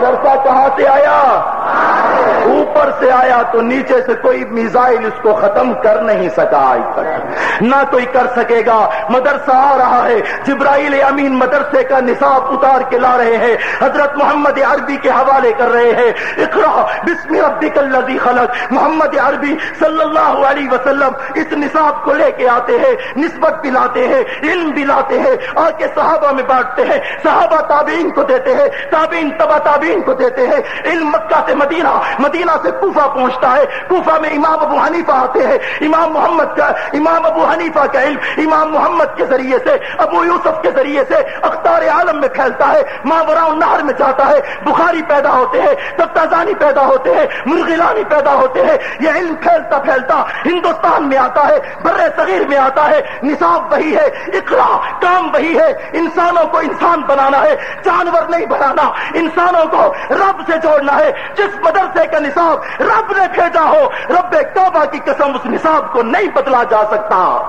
مدرسہ کہاں سے آیا؟ اوپر سے آیا تو نیچے سے کوئی میزائل اس کو ختم کر نہیں سکا آج تک۔ نہ کوئی کر سکے گا۔ مدرسہ آ رہا ہے۔ جبرائیل امین مدرسے کا نصاب اتار کے لا رہے ہیں۔ حضرت محمد عربی کے حوالے کر رہے ہیں۔ اقرا بسم ربک الذی خلق۔ محمد عربی صلی اللہ علیہ وسلم اس نصاب کو لے کے آتے ہیں، نسبت بھی لاتے ہیں، علم بھی لاتے ہیں۔ آ کے صحابہ میں بانٹتے ہیں۔ صحابہ تابعین کو دیتے ہیں۔ تابعین تبا تابعین کو دیتے ہیں۔ علم مکہ سے مدینہ مدینہ سے کوفہ پہنچتا ہے۔ کوفہ میں امام ابو حنیفہ آتے ہیں۔ امام محمد کا، امام ابو حنیفہ کا علم امام محمد کے ذریعے سے، ابو یوسف کے ذریعے سے اختار عالم میں پھیلتا ہے ماورا نہر میں جاتا ہے، بخاری پیدا ہوتے ہیں، تفتازانی پیدا ہوتے ہیں، مرغلانی پیدا ہوتے ہیں، یہ علم پھیلتا پھیلتا ہندوستان میں آتا ہے، بر صغیر میں آتا ہے، نصاب وہی ہے، اقرا کام وہی ہے، انسانوں کو انسان بنانا ہے، جانور نہیں بنانا، انسانوں کو رب سے جوڑنا ہے، جس مدرسے کا نصاب رب نے بھیجا ہو، رب کعبہ کی قسم اس نصاب کو نہیں بدلا جا سکتا۔